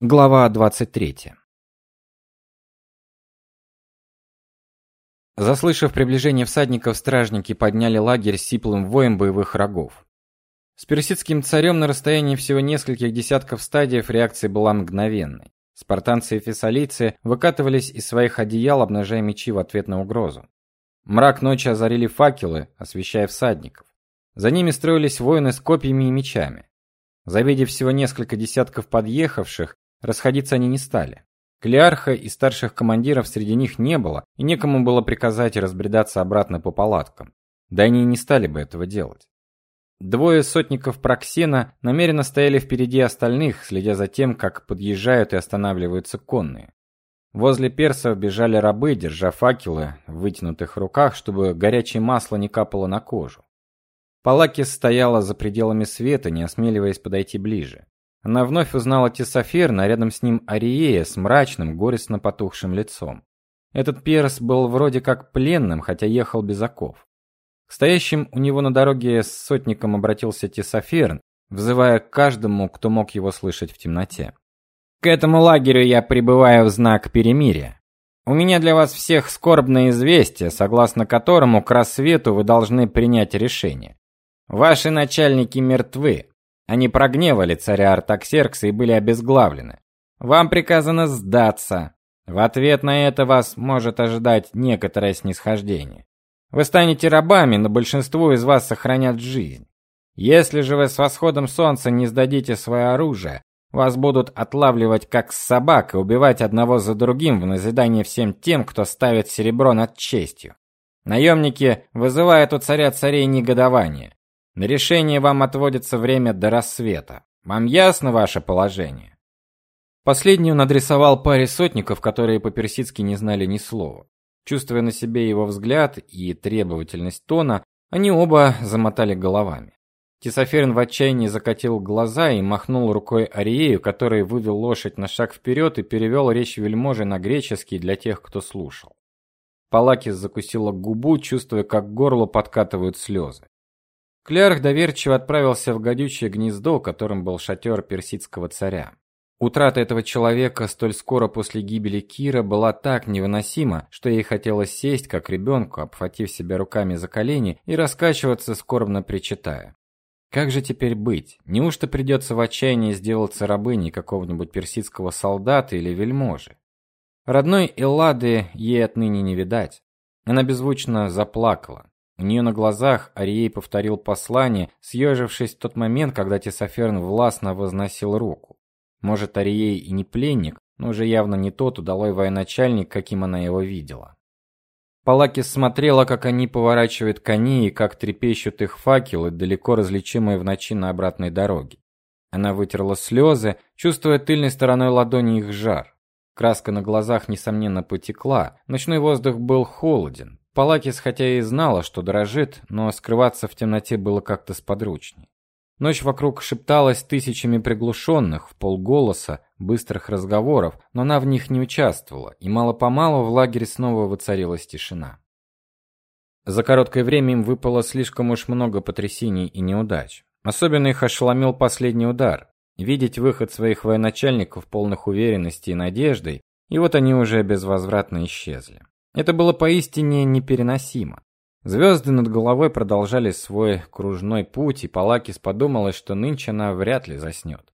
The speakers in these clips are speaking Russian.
Глава 23. Заслышав приближение всадников, стражники подняли лагерь с сиплым воем боевых рогов. С персидским царем на расстоянии всего нескольких десятков стадиев реакция была мгновенной. Спартанцы и фессалийцы выкатывались из своих одеял, обнажая мечи в ответ на угрозу. Мрак ночи озарили факелы, освещая всадников. За ними строились воины с копьями и мечами. Завидев всего несколько десятков подъехавших, Расходиться они не стали. Клеарха и старших командиров среди них не было, и некому было приказать разбредаться обратно по палаткам. Да они и не стали бы этого делать. Двое сотников Проксена намеренно стояли впереди остальных, следя за тем, как подъезжают и останавливаются конные. Возле персов бежали рабы, держа факелы в вытянутых руках, чтобы горячее масло не капало на кожу. Палакис стояла за пределами света, не осмеливаясь подойти ближе. Она вновь узнала Тесоферна, а рядом с ним Ариея с мрачным, горестно потухшим лицом. Этот перс был вроде как пленным, хотя ехал без оков. К стоящим у него на дороге с сотником обратился Тесоферн, взывая к каждому, кто мог его слышать в темноте. К этому лагерю я прибываю в знак перемирия. У меня для вас всех скорбное известие, согласно которому к рассвету вы должны принять решение. Ваши начальники мертвы, они прогневали царя Артаксеркса и были обезглавлены. Вам приказано сдаться. В ответ на это вас может ожидать некоторое снисхождение. Вы станете рабами, но большинство из вас сохранят жизнь. Если же вы с восходом солнца не сдадите свое оружие, вас будут отлавливать как собак и убивать одного за другим в назидание всем тем, кто ставит серебро над честью. Наемники вызывают у царя царей негодование. На решение вам отводится время до рассвета. Вам ясно ваше положение? Последний он адресовал паре сотников, которые по-персидски не знали ни слова. Чувствуя на себе его взгляд и требовательность тона, они оба замотали головами. Тесоферн в отчаянии закатил глаза и махнул рукой Ариею, который вывел лошадь на шаг вперед и перевел речь вельможи на греческий для тех, кто слушал. Палакис закусила губу, чувствуя, как к горлу подкатывают слезы. Клярх доверчиво отправился в гадючее гнездо, которым был шатер персидского царя. Утрата этого человека столь скоро после гибели Кира была так невыносима, что ей хотелось сесть, как ребенку, обхватив себя руками за колени и раскачиваться, скорбно причитая. Как же теперь быть? Неужто придется в отчаянии сделаться рабыней какого-нибудь персидского солдата или вельможи? Родной Эллады ей отныне не видать. Она беззвучно заплакала. У нее на глазах Арией повторил послание, съежившись в тот момент, когда Тесоферн властно возносил руку. Может, Арией и не пленник, но уже явно не тот удалой военачальник, каким она его видела. Палакис смотрела, как они поворачивают коней и как трепещут их факелы, далеко различимые в ночи на обратной дороге. Она вытерла слезы, чувствуя тыльной стороной ладони их жар. Краска на глазах несомненно потекла. Ночной воздух был холоден. Палакис хотя и знала, что дрожит, но скрываться в темноте было как-то сподручней. Ночь вокруг шепталась тысячами приглушенных, в полголоса, быстрых разговоров, но она в них не участвовала, и мало-помалу в лагере снова воцарилась тишина. За короткое время им выпало слишком уж много потрясений и неудач. Особенно их ошеломил последний удар. Видеть выход своих военачальников полных уверенности и надежды, и вот они уже безвозвратно исчезли. Это было поистине непереносимо. Звезды над головой продолжали свой кружной путь, и Палакис подумала, что нынче она вряд ли заснет.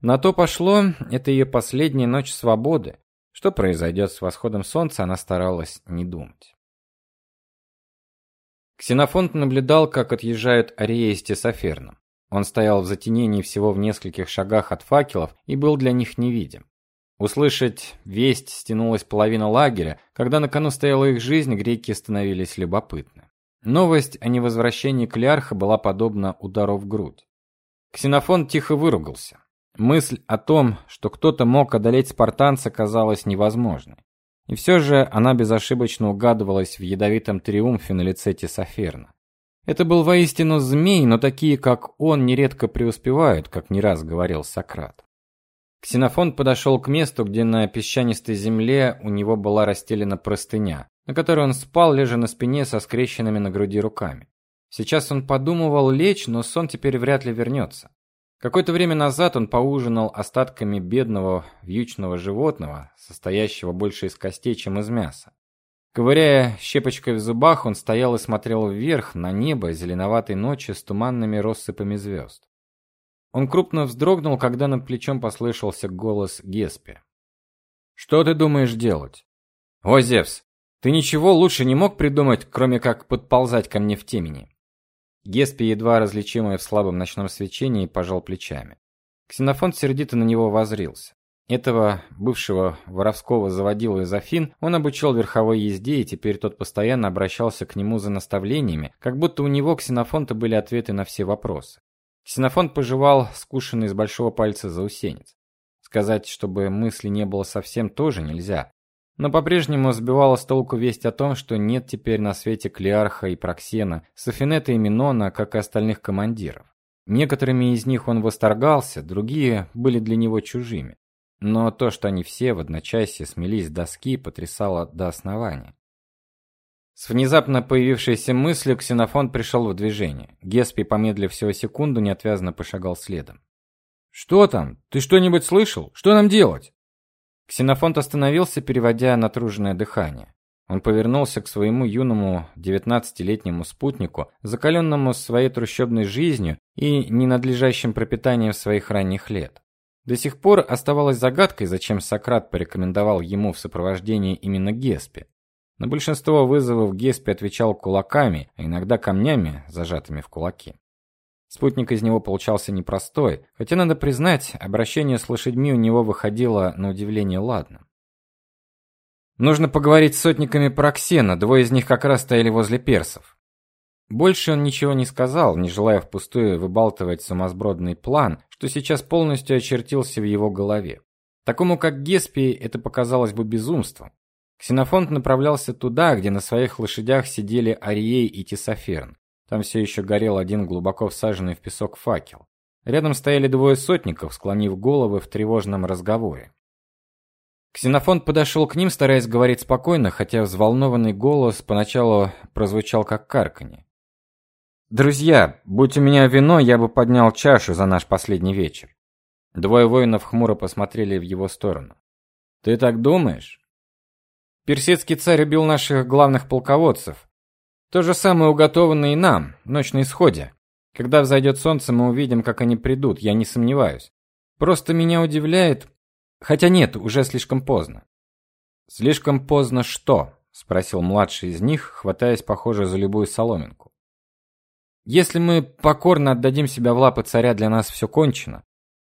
На то пошло, это ее последняя ночь свободы. Что произойдет с восходом солнца, она старалась не думать. Ксенофонт наблюдал, как отъезжают Арея с Тесоферном. Он стоял в затенении всего в нескольких шагах от факелов и был для них невидим. Услышать весть стянулась половина лагеря, когда на кону стояла их жизнь, греки становились любопытны. Новость о невозвращении Клеарха была подобна удару в грудь. Ксенофон тихо выругался. Мысль о том, что кто-то мог одолеть спартанца, казалась невозможной. И все же она безошибочно угадывалась в ядовитом триумфе на лице Тесоферна. Это был воистину змей, но такие, как он, нередко преуспевают, как не раз говорил Сократ. Ксенофон подошел к месту, где на песчанистой земле у него была расстелена простыня, на которой он спал, лежа на спине со скрещенными на груди руками. Сейчас он подумывал лечь, но сон теперь вряд ли вернется. Какое-то время назад он поужинал остатками бедного вьючного животного, состоящего больше из костей, чем из мяса. Ковыряя щепочкой в зубах, он стоял и смотрел вверх на небо зеленоватой ночи с туманными россыпями звезд. Он крупно вздрогнул, когда над плечом послышался голос Геспи. Что ты думаешь делать? О, Зевс, ты ничего лучше не мог придумать, кроме как подползать ко мне в темени. Геспи, едва различимый в слабом ночном свечении, пожал плечами. Ксенофонт сердито на него воззрился. Этого бывшего воровского заводилу из Афин он обучил верховой езде, и теперь тот постоянно обращался к нему за наставлениями, как будто у него Ксенофонта были ответы на все вопросы. Ксенофонт пожевал скушенный из большого пальца заусенец. Сказать, чтобы мысли не было совсем тоже нельзя, но по-прежнему сбивала с толку весть о том, что нет теперь на свете Клеарха и Проксена, Софинета и Минона, как и остальных командиров. Некоторыми из них он восторгался, другие были для него чужими. Но то, что они все в одночасье смелись с доски, потрясало до основания. С внезапно появившейся мыслью Ксенофон пришел в движение. Геспи, помедлив всего секунду, неотвязно пошагал следом. «Что там? Ты что-нибудь слышал? Что нам делать?» Ксенофонт остановился, переводя натруженное дыхание. Он повернулся к своему юному девятнадцатилетнему спутнику, закаленному своей трущобной жизнью и ненадлежащим пропитанием своих ранних лет. До сих пор оставалось загадкой, зачем Сократ порекомендовал ему в сопровождении именно Геспи. На большинство вызовов Геспи отвечал кулаками, а иногда камнями, зажатыми в кулаки. Спутник из него получался непростой, хотя надо признать, обращение с лошадьми у него выходило на удивление ладно. Нужно поговорить с сотниками Параксена, двое из них как раз стояли возле персов. Больше он ничего не сказал, не желая впустую выбалтывать сумасбродный план, что сейчас полностью очертился в его голове. Такому как Геспий это показалось бы безумством. Ксенофонт направлялся туда, где на своих лошадях сидели Арией и Тесоферн. Там все еще горел один глубоко всаженный в песок факел. Рядом стояли двое сотников, склонив головы в тревожном разговоре. Ксенофонт подошел к ним, стараясь говорить спокойно, хотя взволнованный голос поначалу прозвучал как карканье. Друзья, будь у меня вино, я бы поднял чашу за наш последний вечер. Двое воинов хмуро посмотрели в его сторону. Ты так думаешь? Персидский царь убил наших главных полководцев, то же самое уготовано и нам, ночь на исходе. Когда взойдет солнце, мы увидим, как они придут, я не сомневаюсь. Просто меня удивляет, хотя нет, уже слишком поздно. Слишком поздно что? спросил младший из них, хватаясь, похоже, за любую соломинку. Если мы покорно отдадим себя в лапы царя, для нас все кончено.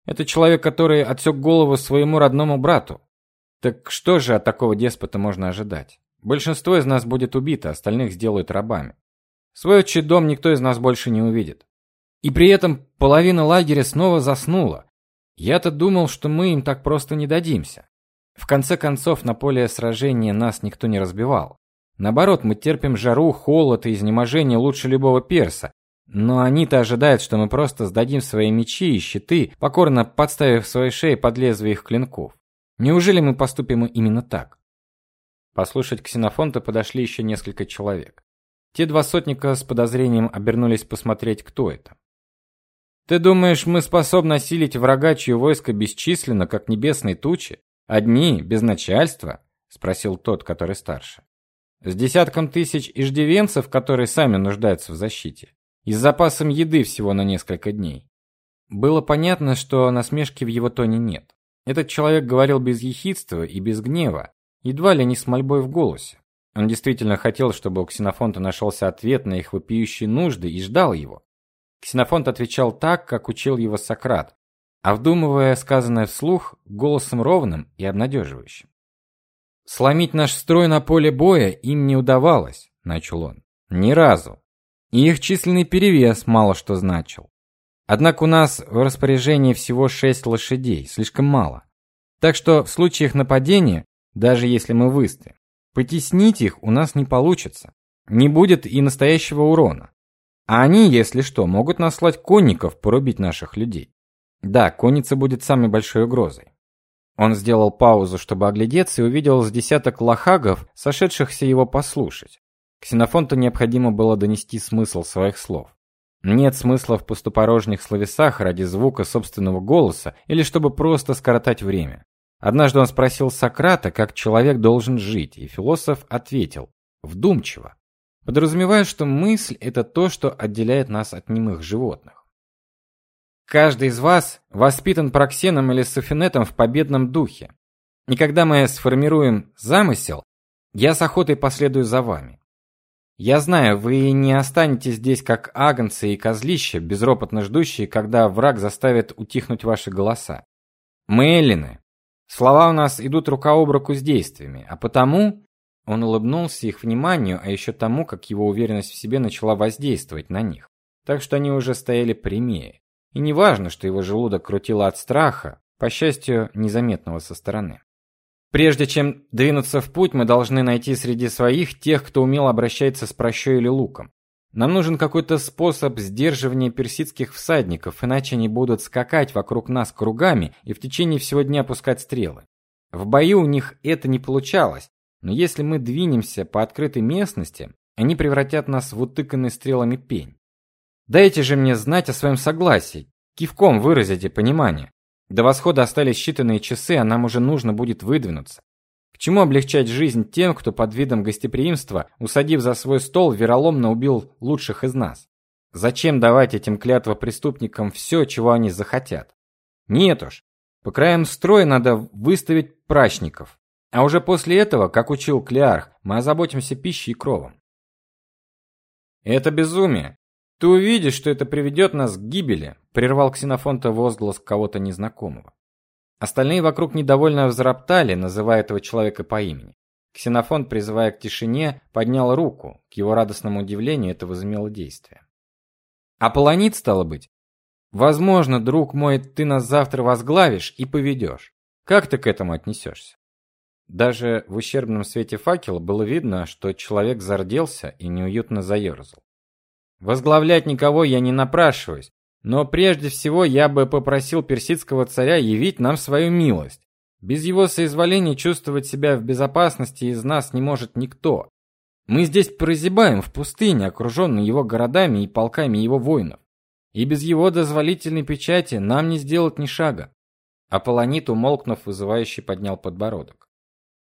Это человек, который отсек голову своему родному брату. Так что же от такого деспота можно ожидать? Большинство из нас будет убито, остальных сделают рабами. Свой отчий дом никто из нас больше не увидит. И при этом половина лагеря снова заснула. Я-то думал, что мы им так просто не дадимся. В конце концов, на поле сражения нас никто не разбивал. Наоборот, мы терпим жару, холод и изнеможение лучше любого перса. Но они-то ожидают, что мы просто сдадим свои мечи и щиты, покорно подставив свои шеи под лезвие их клинков. Неужели мы поступим именно так? Послушать Ксенофонта подошли еще несколько человек. Те два сотника с подозрением обернулись посмотреть, кто это. Ты думаешь, мы способны осилить врага, чье войско бесчисленно, как небесные тучи, одни, без начальства? спросил тот, который старше. С десятком тысяч иждивенцев, которые сами нуждаются в защите, и с запасом еды всего на несколько дней. Было понятно, что насмешки в его тоне нет. Этот человек говорил без ехидства и без гнева, едва ли не с мольбой в голосе. Он действительно хотел, чтобы у Ксенофонта нашелся ответ на их вопиющие нужды и ждал его. Ксенофонт отвечал так, как учил его Сократ, а вдумывая сказанное вслух, голосом ровным и обнадеживающим. Сломить наш строй на поле боя им не удавалось, начал он. Ни разу. И их численный перевес мало что значил. Однако у нас в распоряжении всего шесть лошадей, слишком мало. Так что в случае их нападения даже если мы выстоим. Потеснить их у нас не получится. Не будет и настоящего урона. А они, если что, могут наслать конников порубить наших людей. Да, конница будет самой большой угрозой. Он сделал паузу, чтобы оглядеться, и увидел с десяток лохагов, сошедшихся его послушать. Ксенофонту необходимо было донести смысл своих слов. Нет смысла в пустопорожних словесах ради звука собственного голоса или чтобы просто скоротать время. Однажды он спросил Сократа, как человек должен жить, и философ ответил: вдумчиво, подразумевая, что мысль это то, что отделяет нас от немых животных. Каждый из вас воспитан Проксеном или Софинетом в победном духе. И когда мы сформируем замысел, я с охотой последую за вами. Я знаю, вы не останетесь здесь как агнцы и козлища, безропотно ждущие, когда враг заставит утихнуть ваши голоса. Мы эллины. Слова у нас идут рука об руку с действиями, а потому он улыбнулся их вниманию, а еще тому, как его уверенность в себе начала воздействовать на них. Так что они уже стояли прямее. И неважно, что его желудок крутило от страха, по счастью, незаметного со стороны. Прежде чем двинуться в путь, мы должны найти среди своих тех, кто умел обращаться с прощой или луком. Нам нужен какой-то способ сдерживания персидских всадников, иначе они будут скакать вокруг нас кругами и в течение всего дня пускать стрелы. В бою у них это не получалось, но если мы двинемся по открытой местности, они превратят нас в утыканный стрелами пень. Дайте же мне знать о своем согласии, кивком выразите понимание. До восхода остались считанные часы, а нам уже нужно будет выдвинуться. К чему облегчать жизнь тем, кто под видом гостеприимства, усадив за свой стол, вероломно убил лучших из нас? Зачем давать этим клятва преступникам все, чего они захотят? Нет уж. По краям строя надо выставить прачников. А уже после этого, как учил Клеарх, мы озаботимся пищей и кровом. Это безумие. Ты увидишь, что это приведет нас к гибели, прервал Ксенофонта возглас кого-то незнакомого. Остальные вокруг недовольно взроптали, называя этого человека по имени. Ксенофонт, призывая к тишине, поднял руку. К его радостному удивлению это возымело действие. Аполлонит стало быть. Возможно, друг мой, ты нас завтра возглавишь и поведешь. Как ты к этому отнесешься?» Даже в ущербном свете факела было видно, что человек зарделся и неуютно заерзал. Возглавлять никого я не напрашиваюсь, но прежде всего я бы попросил персидского царя явить нам свою милость. Без его соизволения чувствовать себя в безопасности из нас не может никто. Мы здесь прозябаем в пустыне, окруженной его городами и полками его воинов. И без его дозволительной печати нам не сделать ни шага. Аполлонит, умолкнув, вызывающе поднял подбородок.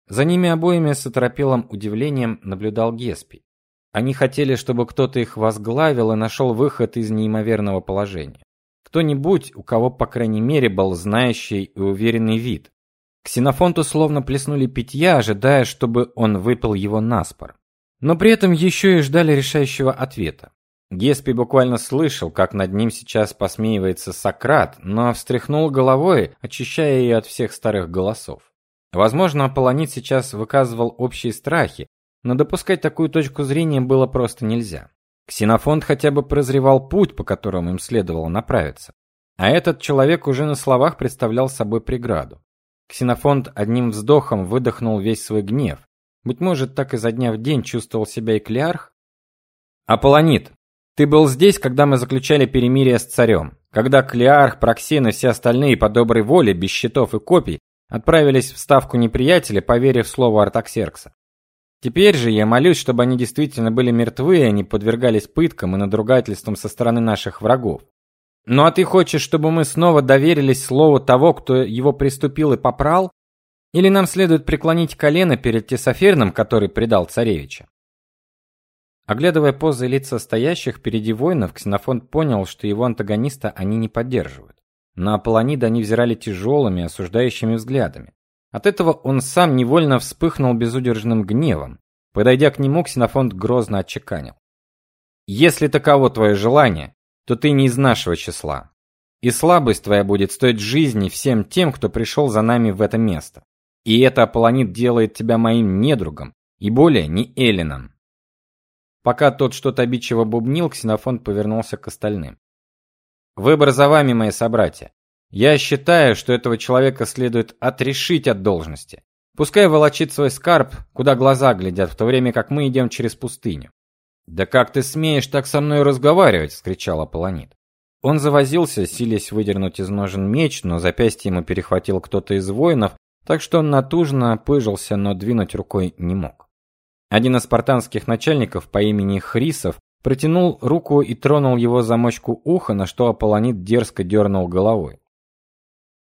За ними обоими с оторопелым удивлением наблюдал Геспий. Они хотели, чтобы кто-то их возглавил и нашел выход из неимоверного положения. Кто-нибудь, у кого, по крайней мере, был знающий и уверенный вид. Ксенофонту словно плеснули питья, ожидая, чтобы он выпил его наспор. Но при этом еще и ждали решающего ответа. Геспи буквально слышал, как над ним сейчас посмеивается Сократ, но встряхнул головой, очищая ее от всех старых голосов. Возможно, Аполлонит сейчас выказывал общие страхи, но допускать такую точку зрения было просто нельзя. Ксенофонт хотя бы прозревал путь, по которому им следовало направиться. А этот человек уже на словах представлял собой преграду. Ксенофонт одним вздохом выдохнул весь свой гнев. Быть может, так изо дня в день чувствовал себя и Клеарх? Аполлонит, ты был здесь, когда мы заключали перемирие с царем, когда Клеарх, Проксен и все остальные по доброй воле, без щитов и копий, отправились в ставку неприятеля, поверив слову Артаксеркса. Теперь же я молюсь, чтобы они действительно были мертвы, и они подвергались пыткам и надругательствам со стороны наших врагов. Ну а ты хочешь, чтобы мы снова доверились слову того, кто его приступил и попрал? Или нам следует преклонить колено перед Тесоферным, который предал царевича? Оглядывая позы и лица стоящих впереди воинов, Ксенофонт понял, что его антагониста они не поддерживают. На Аполлонида они взирали тяжелыми, осуждающими взглядами. От этого он сам невольно вспыхнул безудержным гневом. Подойдя к нему, Ксенофонт грозно отчеканил: "Если таково твое желание, то ты не из нашего числа. И слабость твоя будет стоить жизни всем тем, кто пришел за нами в это место. И это Аполлонит делает тебя моим недругом, и более не эллином". Пока тот что-то обидчиво бубнил, Ксенофонт повернулся к остальным. Выбор за вами, мои собратья. Я считаю, что этого человека следует отрешить от должности. Пускай волочит свой скарб, куда глаза глядят, в то время как мы идем через пустыню. Да как ты смеешь так со мной разговаривать, вскричал Аполлонит. Он завозился, силясь выдернуть из ножен меч, но запястье ему перехватил кто-то из воинов, так что он натужно пыжился, но двинуть рукой не мог. Один из спартанских начальников по имени Хрисов протянул руку и тронул его замочку уха, на что Аполлонит дерзко дернул головой.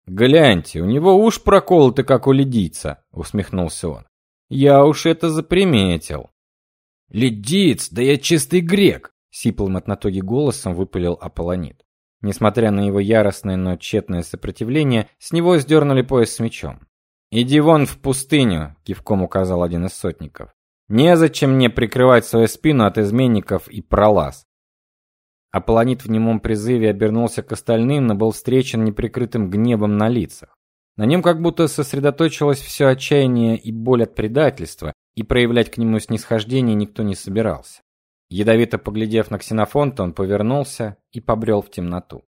Гляньте, у него уж проколоты, как у ледица, усмехнулся он. Я уж это заприметил. Ледиц, да я чистый грек, сиплым от натуги голосом выпалил Аполлонит. Несмотря на его яростное, но тщетное сопротивление, с него сдернули пояс с мечом. «Иди вон в пустыню», — кивком указал один из сотников. «Незачем мне прикрывать свою спину от изменников и пролаз». Аполлонит в немом призыве обернулся к остальным, но был встречен неприкрытым гневом на лицах. На нем как будто сосредоточилось все отчаяние и боль от предательства, и проявлять к нему снисхождение никто не собирался. Ядовито поглядев на Ксенофонта, он повернулся и побрел в темноту.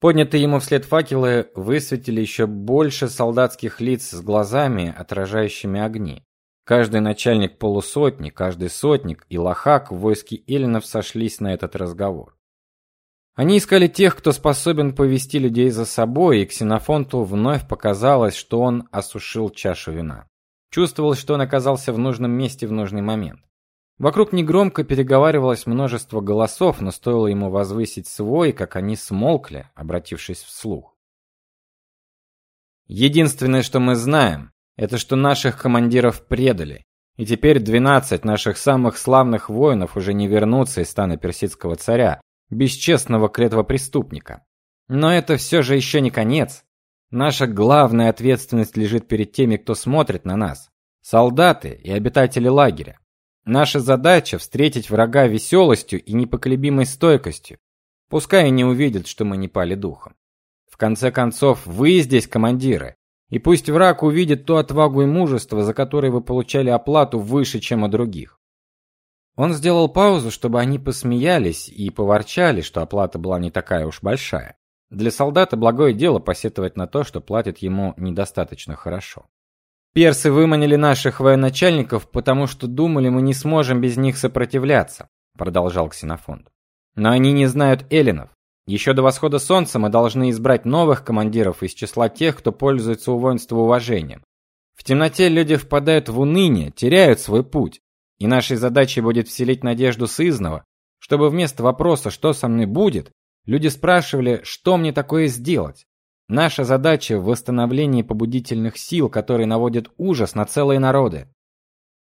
Поднятые ему вслед факелы высветили еще больше солдатских лиц с глазами, отражающими огни. Каждый начальник полусотни, каждый сотник и лохак в войске эллинов сошлись на этот разговор. Они искали тех, кто способен повести людей за собой, и Ксенофонту вновь показалось, что он осушил чашу вина. Чувствовалось, что он оказался в нужном месте в нужный момент. Вокруг негромко переговаривалось множество голосов, но стоило ему возвысить свой, как они смолкли, обратившись вслух. Единственное, что мы знаем, это что наших командиров предали, и теперь двенадцать наших самых славных воинов уже не вернутся из стана персидского царя, бесчестного клетвопреступника. Но это все же еще не конец. Наша главная ответственность лежит перед теми, кто смотрит на нас. Солдаты и обитатели лагеря. Наша задача встретить врага веселостью и непоколебимой стойкостью. Пускай они увидят, что мы не пали духом. В конце концов, вы здесь командиры. И пусть враг увидит ту отвагу и мужество, за которые вы получали оплату выше, чем у других. Он сделал паузу, чтобы они посмеялись и поворчали, что оплата была не такая уж большая. Для солдата благое дело посетовать на то, что платят ему недостаточно хорошо. Персы выманили наших военачальников, потому что думали, мы не сможем без них сопротивляться, продолжал Ксенофонт. Но они не знают эллинов. Еще до восхода солнца мы должны избрать новых командиров из числа тех, кто пользуется у воинства уважением. В темноте люди впадают в уныние, теряют свой путь. И нашей задачей будет вселить надежду сызного, чтобы вместо вопроса «что со мной будет?», люди спрашивали «что мне такое сделать?». Наша задача в восстановлении побудительных сил, которые наводят ужас на целые народы.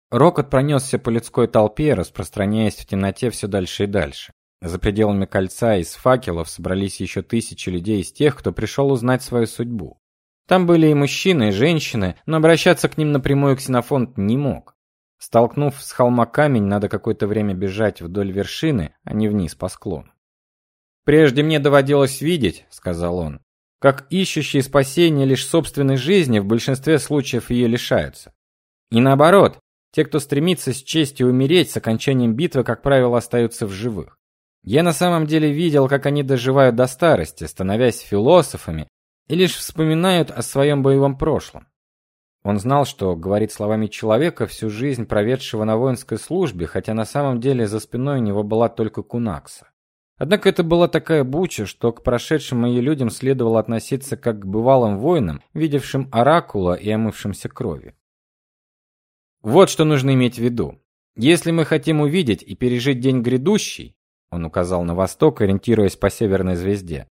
Рокот пронесся по людской толпе, распространяясь в темноте все дальше и дальше. За пределами кольца из факелов собрались еще тысячи людей из тех, кто пришел узнать свою судьбу. Там были и мужчины, и женщины, но обращаться к ним напрямую Ксенофонт не мог. Столкнув с холма камень, надо какое-то время бежать вдоль вершины, а не вниз по склону. Прежде мне доводилось видеть, сказал он, как ищущие спасения лишь собственной жизни в большинстве случаев ее лишаются. И наоборот, те, кто стремится с честью умереть, с окончанием битвы, как правило, остаются в живых. Я на самом деле видел, как они доживают до старости, становясь философами, и лишь вспоминают о своем боевом прошлом. Он знал, что говорит словами человека, всю жизнь проведшего на воинской службе, хотя на самом деле за спиной у него была только кунакса. Однако это была такая буча, что к прошедшим ее людям следовало относиться как к бывалым воинам, видевшим оракула и омывшимся кровью. Вот что нужно иметь в виду. Если мы хотим увидеть и пережить день грядущий, он указал на восток, ориентируясь по северной звезде.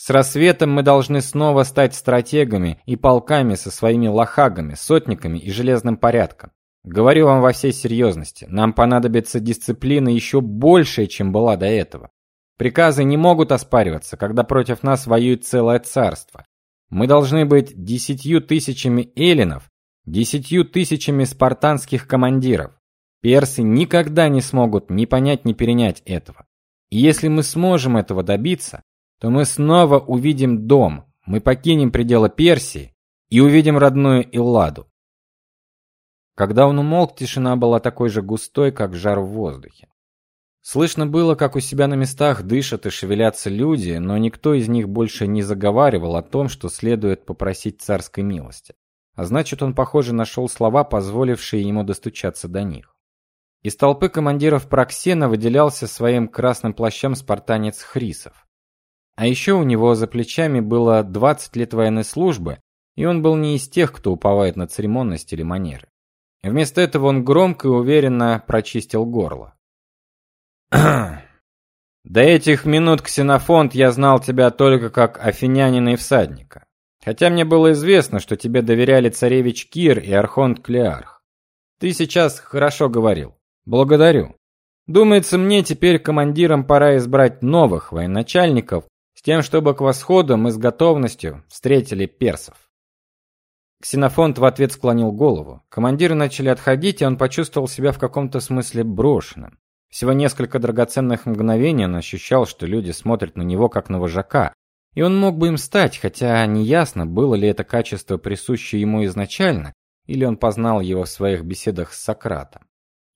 С рассветом мы должны снова стать стратегами и полками со своими лохагами, сотниками и железным порядком. Говорю вам во всей серьезности, нам понадобится дисциплина еще большая, чем была до этого. Приказы не могут оспариваться, когда против нас воюет целое царство. Мы должны быть десятью тысячами эллинов, десятью тысячами спартанских командиров. Персы никогда не смогут ни понять, ни перенять этого. И если мы сможем этого добиться, то мы снова увидим дом, мы покинем пределы Персии и увидим родную Илладу. Когда он умолк, тишина была такой же густой, как жар в воздухе. Слышно было, как у себя на местах дышат и шевелятся люди, но никто из них больше не заговаривал о том, что следует попросить царской милости. А значит, он, похоже, нашел слова, позволившие ему достучаться до них. Из толпы командиров Проксена выделялся своим красным плащом спартанец Хрисов. А еще у него за плечами было 20 лет военной службы, и он был не из тех, кто уповает на церемонность или манеры. Вместо этого он громко и уверенно прочистил горло. До этих минут, Ксенофонт, я знал тебя только как афинянина и всадника. Хотя мне было известно, что тебе доверяли царевич Кир и архонт Клеарх. Ты сейчас хорошо говорил. Благодарю. Думается, мне теперь командирам пора избрать новых военачальников, с тем, чтобы к восходу мы с готовностью встретили персов. Ксенофонт в ответ склонил голову. Командиры начали отходить, и он почувствовал себя в каком-то смысле брошенным. Всего несколько драгоценных мгновений он ощущал, что люди смотрят на него как на вожака, и он мог бы им стать, хотя неясно, было ли это качество присуще ему изначально, или он познал его в своих беседах с Сократом.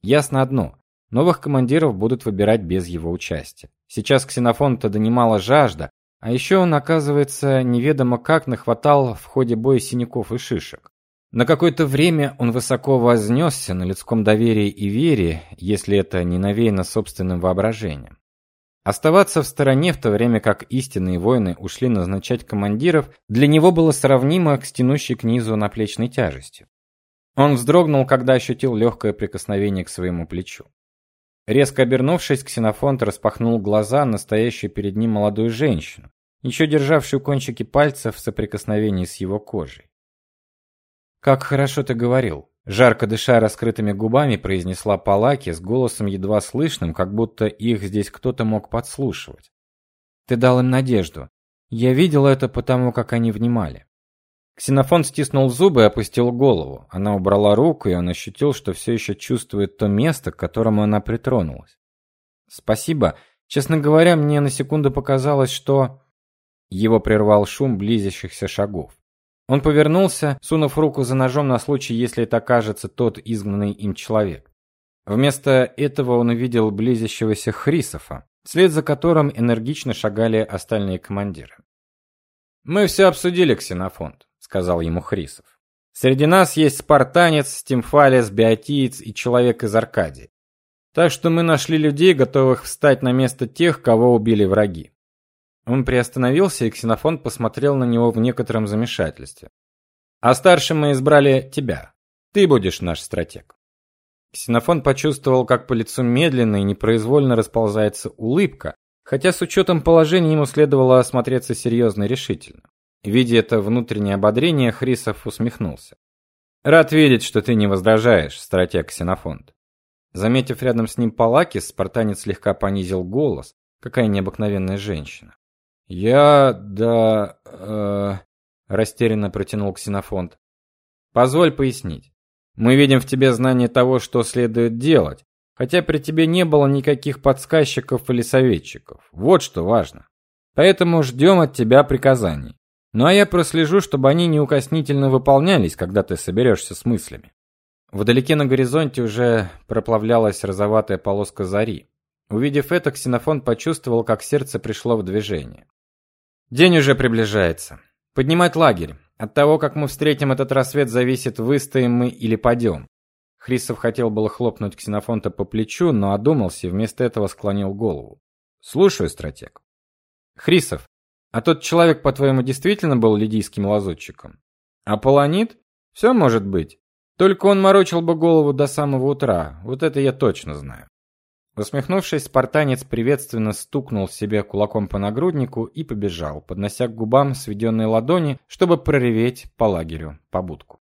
Ясно одно: новых командиров будут выбирать без его участия. Сейчас Ксенофонта донимала жажда, а еще он, оказывается, неведомо как нахватал в ходе боя синяков и шишек. На какое-то время он высоко вознесся на людском доверии и вере, если это не навеяно собственным воображением. Оставаться в стороне в то время как истинные воины ушли назначать командиров, для него было сравнимо к низу наплечной тяжестью. Он вздрогнул, когда ощутил легкое прикосновение к своему плечу. Резко обернувшись, Ксенофонт распахнул глаза на стоящую перед ним молодую женщину, еще державшую кончики пальцев в соприкосновении с его кожей. Как хорошо ты говорил, жарко дыша раскрытыми губами, произнесла Палаки с голосом едва слышным, как будто их здесь кто-то мог подслушивать. Ты дал им надежду. Я видел это потому, как они внимали. Ксенофон стиснул зубы и опустил голову. Она убрала руку, и он ощутил, что все еще чувствует то место, к которому она притронулась. Спасибо. Честно говоря, мне на секунду показалось, что его прервал шум близящихся шагов. Он повернулся, сунув руку за ножом на случай, если это окажется тот изгнанный им человек. Вместо этого он увидел близящегося Хрисофа, вслед за которым энергично шагали остальные командиры. Мы все обсудили, Ксенофонт сказал ему Хрисов. Среди нас есть спартанец, стимфалес, биотиец и человек из Аркадии. Так что мы нашли людей, готовых встать на место тех, кого убили враги. Он приостановился, и Ксенофон посмотрел на него в некотором замешательстве. А старшим мы избрали тебя. Ты будешь наш стратег. Ксенофон почувствовал, как по лицу медленно и непроизвольно расползается улыбка, хотя с учетом положения ему следовало осмотреться серьезно и решительно. Видя это внутреннее ободрение, Хрисов усмехнулся. Рад видеть, что ты не возражаешь, стратег Ксенофонт. Заметив рядом с ним Палакис, спартанец слегка понизил голос. Какая необыкновенная женщина. Я да э, растерянно протянул Ксенофонт. Позволь пояснить. Мы видим в тебе знание того, что следует делать, хотя при тебе не было никаких подсказчиков или советчиков. Вот что важно. Поэтому ждем от тебя приказаний. Ну а я прослежу, чтобы они неукоснительно выполнялись, когда ты соберешься с мыслями. Вдалеке на горизонте уже проплавлялась розоватая полоска зари. Увидев это, Ксенофон почувствовал, как сердце пришло в движение. День уже приближается. Поднимать лагерь. От того, как мы встретим этот рассвет, зависит, выстоим мы или падем. Хрисов хотел было хлопнуть Ксенофонта по плечу, но одумался и вместо этого склонил голову. Слушаю, стратег. Хрисов, а тот человек, по-твоему, действительно был лидийским лазутчиком? А Полонит? Все может быть. Только он морочил бы голову до самого утра. Вот это я точно знаю. Усмехнувшись, спартанец приветственно стукнул себе кулаком по нагруднику и побежал, поднося к губам сведенные ладони, чтобы прореветь по лагерю побудку.